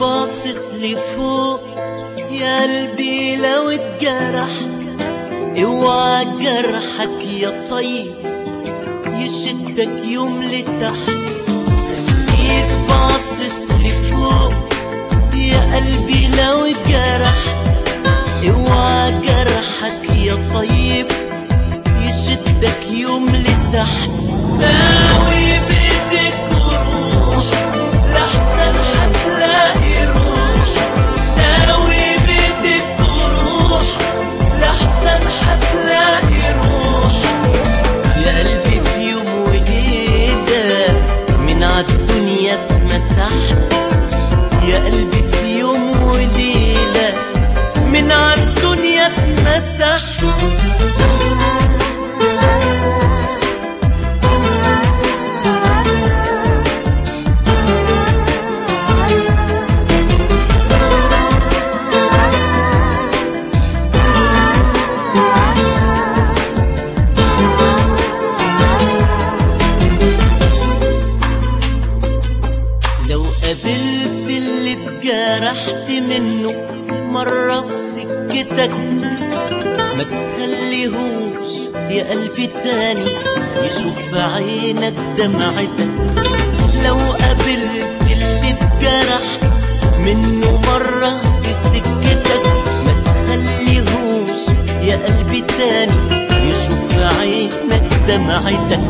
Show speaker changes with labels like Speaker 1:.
Speaker 1: باصص لفوق يا قلبي لو اتجرح اوعى جرحك يا طيب يشدك يوم لتحت. ايد باصص لفوق يا قلبي لو اتجرح اوعى جرحك يا طيب يشدك يوم لتحت. لو قابلت اللي اتجرحت منه مرة في سكتك ما تخليهوش يا قلبي تاني يشوف في عينك دمعتك. لو قابلت اللي اتجرحت منه مرة في سكتك ما تخليهوش يا قلبي تاني يشوف في عينك دمعتك.